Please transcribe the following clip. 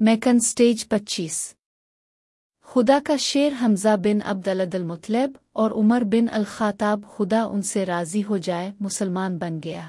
Maken stage پچیس۔ خدا کا شیر حمزہ بن عبد المطلب اور عمر بن الخطاب خدا ان سے راضی ہو جائے، مسلمان بن گیا۔